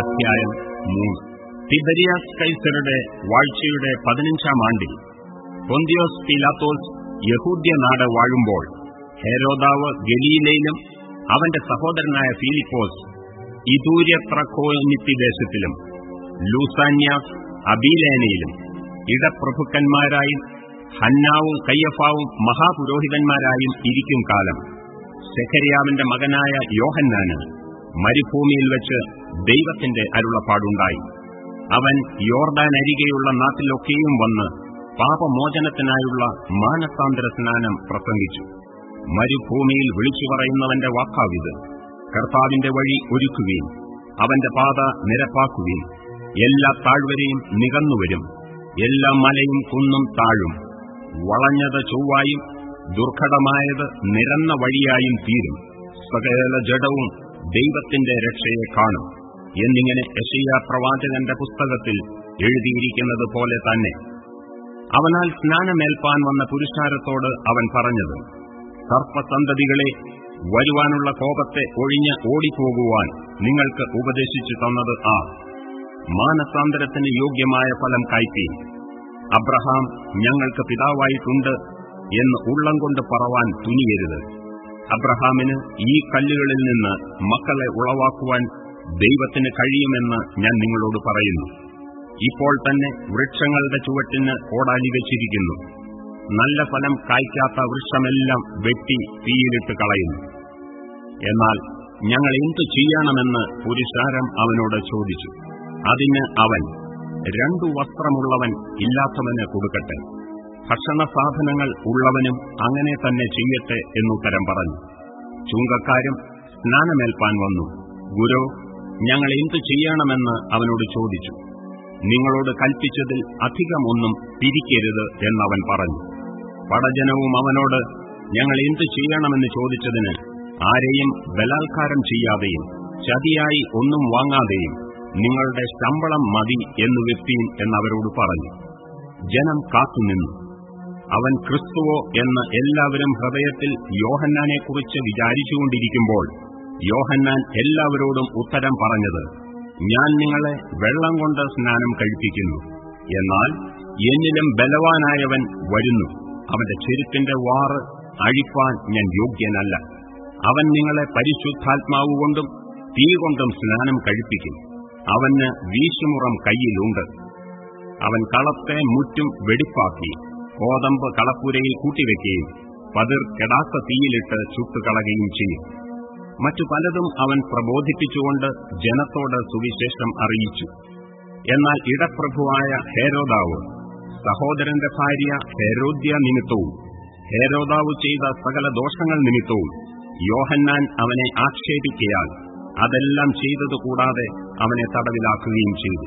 അധ്യായം മൂന്ന്. തിബരിയാസ് കൈസറുടെ വാഴ്ചയുടെ പതിനഞ്ചാം ആണ്ടിൽ പൊന്തിയോസ് പിലാത്തോസ് യഹൂദ്യ നാട് വാഴുമ്പോൾ ഹേരോദാവ് ഗലീലയിലും അവന്റെ സഹോദരനായ ഫിലിപ്പോസ് ഇദൂര്യ ദേശത്തിലും ലൂസാന്യാസ് അബീലേനയിലും ഇടപ്രഭുക്കന്മാരായും ഹന്നാവും കയ്യഫാവും മഹാപുരോഹിതന്മാരായും ഇരിക്കും കാലം. സെഖരിയാവിന്റെ മകനായ യോഹന്നാന് മരുഭൂമിയിൽ വെച്ച് ദൈവത്തിന്റെ അരുളപ്പാടുണ്ടായി. അവൻ യോർദാൻ അരികെയുള്ള നാട്ടിലൊക്കെയും വന്ന് പാപമോചനത്തിനായുള്ള മാനസാന്തര സ്നാനം പ്രസംഗിച്ചു. മരുഭൂമിയിൽ വിളിച്ചു പറയുന്നവന്റെ വാക്കാവിത്. കർത്താവിന്റെ വഴി ഒരുക്കുകയും അവന്റെ പാത നിരപ്പാക്കുകയും എല്ലാ താഴ്വരയും നികന്നുവരും. എല്ലാ മലയും കുന്നും താഴും. വളഞ്ഞത് ചൊവ്വായും ദുർഘടമായത് നിരന്ന വഴിയായും തീരും. സകല ജഡവും ദൈവത്തിന്റെ രക്ഷയെ കാണും എന്നിങ്ങനെ യഷയ പ്രവാചകന്റെ പുസ്തകത്തിൽ എഴുതിയിരിക്കുന്നത് പോലെ തന്നെ. അവനാൽ സ്നാനമേൽപ്പാൻ വന്ന പുരുഷാരത്തോട് അവൻ പറഞ്ഞത് സർപ്പസന്തതികളെ വരുവാനുള്ള കോപത്തെ ഒഴിഞ്ഞ് ഓടിപ്പോകുവാൻ നിങ്ങൾക്ക് ഉപദേശിച്ചു തന്നത് ആ. മാനസാന്തരത്തിന് യോഗ്യമായ ഫലം കയറ്റി അബ്രഹാം ഞങ്ങൾക്ക് പിതാവായിട്ടുണ്ട് എന്ന് ഉള്ളം കൊണ്ട് പറവാൻ തുനിയരുത്. അബ്രഹാമിന് ഈ കല്ലുകളിൽ നിന്ന് മക്കളെ ഉളവാക്കുവാൻ ദൈവത്തിന് കഴിയുമെന്ന് ഞാൻ നിങ്ങളോട് പറയുന്നു. ഇപ്പോൾ തന്നെ വൃക്ഷങ്ങളുടെ ചുവട്ടിന് കോടാലി വെച്ചിരിക്കുന്നു. നല്ല ഫലം കായ്ക്കാത്ത വൃക്ഷമെല്ലാം വെട്ടി തീയിലിട്ട് കളയുന്നു. എന്നാൽ ഞങ്ങൾ എന്തു ചെയ്യണമെന്ന് പുരുഷാരം അവനോട് ചോദിച്ചു. അതിന് അവൻ രണ്ടു വസ്ത്രമുള്ളവൻ ഇല്ലാത്തവന് കൊടുക്കട്ടെ. ഭക്ഷണ സാധനങ്ങൾ ഉള്ളവനും അങ്ങനെ തന്നെ ചെയ്യട്ടെ എന്നുത്തരം പറഞ്ഞു. ചുങ്കക്കാരും സ്നാനമേൽപ്പാൻ വന്നു. ഗുരു ഞങ്ങൾ എന്തു ചെയ്യണമെന്ന് അവനോട് ചോദിച്ചു. നിങ്ങളോട് കൽപ്പിച്ചതിൽ അധികമൊന്നും പിരിക്കരുത് എന്നവൻ പറഞ്ഞു. പടജനവും അവനോട് ഞങ്ങൾ എന്തു ചെയ്യണമെന്ന് ചോദിച്ചതിന് ആരെയും ബലാത്കാരം ചെയ്യാതെയും ചതിയായി ഒന്നും വാങ്ങാതെയും നിങ്ങളുടെ ശമ്പളം മതി എന്ന് വെപ്പീൻ എന്നവരോട് പറഞ്ഞു. ജനം കാത്തുനിന്നു. അവൻ ക്രിസ്തുവോ എന്ന് എല്ലാവരും ഹൃദയത്തിൽ യോഹന്നാനെക്കുറിച്ച് വിചാരിച്ചുകൊണ്ടിരിക്കുമ്പോൾ യോഹന്നാൻ എല്ലാവരോടും ഉത്തരം പറഞ്ഞത് ഞാൻ നിങ്ങളെ വെള്ളം കൊണ്ട് സ്നാനം കഴിപ്പിക്കുന്നു. എന്നാൽ എന്നിലും ബലവാനായവൻ വരുന്നു. അവന്റെ ചെരുപ്പിന്റെ വാറ് അഴിപ്പാൻ ഞാൻ യോഗ്യനല്ല. അവൻ നിങ്ങളെ പരിശുദ്ധാത്മാവുകൊണ്ടും തീ കൊണ്ടും സ്നാനം കഴിപ്പിക്കും. അവന് വീശുമുറം കയ്യിലുണ്ട്. അവൻ കളത്തെ മുറ്റും വെടിപ്പാക്കി. കോതമ്പ് കളപ്പുരയിൽ കൂട്ടിവെക്കുകയും പതിർ കെടാത്ത തീയിലിട്ട് ചുട്ടുകളയുകയും ചെയ്യും. മറ്റു പലതും അവൻ പ്രബോധിപ്പിച്ചുകൊണ്ട് ജനത്തോട് സുവിശേഷം അറിയിച്ചു. എന്നാൽ ഇടപ്രഭുവായ ഹേരോദാവ് സഹോദരന്റെ ഭാര്യ ഹേരോദ്യ നിമിത്തവും ഹേരോദാവ് ചെയ്ത സകല ദോഷങ്ങൾ നിമിത്തവും യോഹന്നാൻ അവനെ ആക്ഷേപിക്കയാൽ അതെല്ലാം ചെയ്തതുകൂടാതെ അവനെ തടവിലാക്കുകയും ചെയ്തു.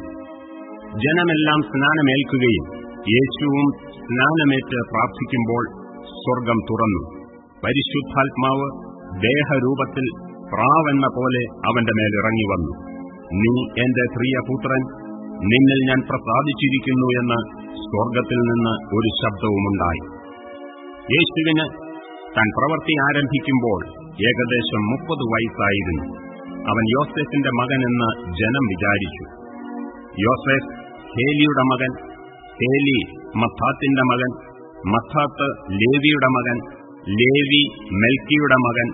ജനമെല്ലാം സ്നാനമേൽക്കുകയും യേശുവും സ്നാനമേറ്റ് പ്രാർത്ഥിക്കുമ്പോൾ സ്വർഗം തുറന്നു. പരിശുദ്ധാത്മാവ് ദേഹരൂപത്തിൽ പ്രാവെന്ന പോലെ അവന്റെ മേലിറങ്ങി വന്നു. നീ എന്റെ പ്രിയപുത്രൻ നിന്നിൽ ഞാൻ പ്രസാദിച്ചിരിക്കുന്നു എന്ന് സ്വർഗത്തിൽ നിന്ന് ഒരു ശബ്ദവുമുണ്ടായി. യേശുവിന് താൻ പ്രവൃത്തി ആരംഭിക്കുമ്പോൾ ഏകദേശം മുപ്പത് വയസ്സായിരുന്നു. അവൻ യോസെഫിന്റെ മകനെന്ന് ജനം വിചാരിച്ചു. യോസെഫ് ഹേലിയുടെ മകൻ ഹേലി മത്താത്തിന്റെ മകൻ മത്താത്ത് ലേവിയുടെ മകൻ ലേവി മെൽക്കിയുടെ മകൻ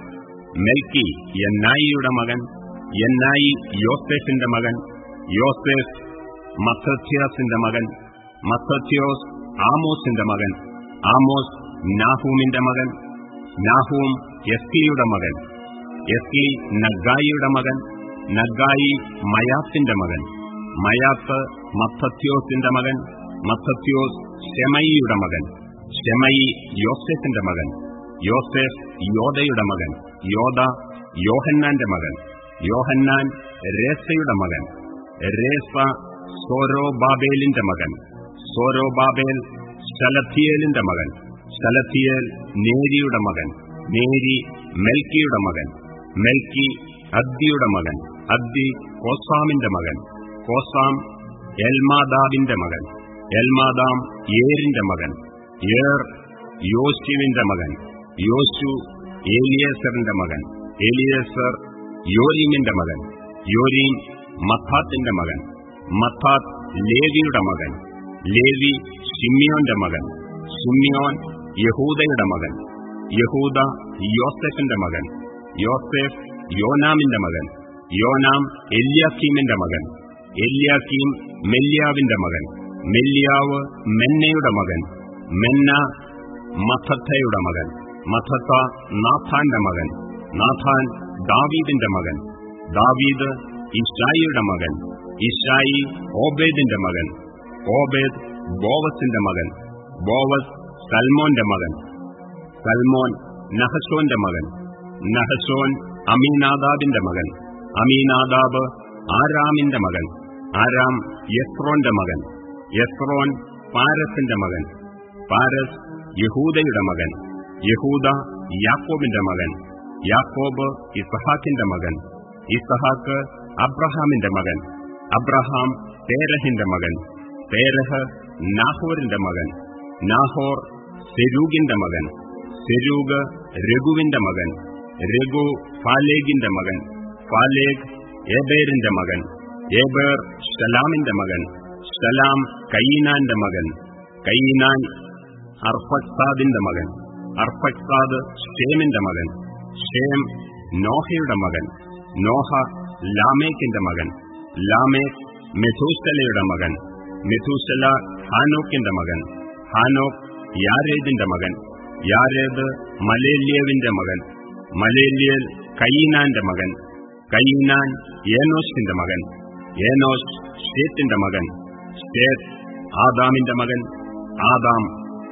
മെൽക്കി യന്നായിയുടെ മകൻ യന്നായി യോസേഫിന്റെ മകൻ യോസേഫ് മത്തത്യാസിന്റെ മകൻ മത്തത്യോസ് ആമോസിന്റെ മകൻ ആമോസ് നാഹൂമിന്റെ മകൻ നാഹൂം എസ്കിയുടെ മകൻ എസ്കി നഗായിയുടെ മകൻ നഗായി മയാത്തിന്റെ മകൻ മയാത്ത് മത്തത്യോസിന്റെ മകൻ മത്തത്യോസ് ഷെമയിയുടെ മകൻ. ഷെമയി യോസെഫിന്റെ മകൻ. യോസെഫ് യോദയുടെ മകൻ. യോദ യോഹന്നാന്റെ മകൻ. യോഹന്നാൻ രേസയുടെ മകൻ. രേസ സോരോബാബേലിന്റെ മകൻ. സോരോബാബേൽ ശലത്തിയേലിന്റെ മകൻ. ശലത്തിയേൽ നേരിയുടെ മകൻ. നേരി മെൽക്കിയുടെ മകൻ. മെൽക്കി അദ്ദിയുടെ മകൻ. അദ്ദി കോസാമിന്റെ മകൻ. കോസാം എൽമാദാബിന്റെ മകൻ. എൽമാദാം ഏരിന്റെ മകൻ ഏർ യോശുവിന്റെ മകൻ യോശു ഏലിയേസറിന്റെ മകൻ ഏലിയേസർ യോരീമിന്റെ മകൻ യോരീം മത്താത്തിന്റെ മകൻ മത്താത്ത് ലേവിയുടെ മകൻ ലേവി ഷിമിയോന്റെ മകൻ ഷിമ്യോൻ യഹൂദയുടെ മകൻ യഹൂദ യോസെഫിന്റെ മകൻ യോസെഫ് യോനാമിന്റെ മകൻ യോനാം എല്യാക്കീമിന്റെ മകൻ എല്യാക്കീം മെല്യാവിന്റെ മകൻ മെല്യാവ് മെന്നയുടെ മകൻ മെന്ന മഥത്തയുടെ മകൻ മഥത്ത നാഥാന്റെ മകൻ നാഥാൻ ദാവീദിന്റെ മകൻ ദാവീദ് ഇഷായിയുടെ മകൻ ഇഷായി ഓബേദിന്റെ മകൻ ഓബേദ് ബോവസിന്റെ മകൻ ബോവസ് സൽമോന്റെ മകൻ സൽമോൻ നഹസോന്റെ മകൻ നഹസോൻ അമീനാദാബിന്റെ മകൻ അമീനാദാബ് ആരാമിന്റെ മകൻ ആരാം യസ്രോന്റെ മകൻ യസ്രോൻ പാരസിന്റെ മകൻ പാരസ് യഹൂദയുടെ മകൻ യഹൂദ യാക്കോബിന്റെ മകൻ യാക്കോബ് ഇസഹാക്കിന്റെ മകൻ ഇസഹാക്ക് അബ്രഹാമിന്റെ മകൻ അബ്രഹാം തേരഹിന്റെ മകൻ തേരഹ് നാഹോറിന്റെ മകൻ നാഹോർ സെരൂഗിന്റെ മകൻ സെരൂഗ് രഘുവിന്റെ മകൻ രഘു ഫാലേഗിന്റെ മകൻ ഫാലേഗ് ഏബേറിന്റെ മകൻ ഏബേർ ഷലാമിന്റെ മകൻ ഷലാം കയ്യനാന്റെ മകൻ. കയ്യനാൻ അർഫക്സാദിന്റെ മകൻ. അർഫക്സാദ് ഷേമിന്റെ മകൻ. ഷേം നോഹയുടെ മകൻ. നോഹ ലാമേക്കിന്റെ മകൻ. ലാമേക് മെഥൂസലയുടെ മകൻ. മെഥൂസല ഹാനോക്കിന്റെ മകൻ. ഹാനോക് യാരേദിന്റെ മകൻ. യാരേദ് മലേലിയവിന്റെ മകൻ. മലേലിയൽ കയ്യനാന്റെ മകൻ. കയ്യനാൻ ഏനോഷിന്റെ മകൻ. ഏനോഷ് ഷേത്തിന്റെ മകൻ. ഷേത്ത് ആദാമിന്റെ മകൻ ആദാം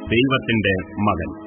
ദൈവത്തിന്റെ മകൻ.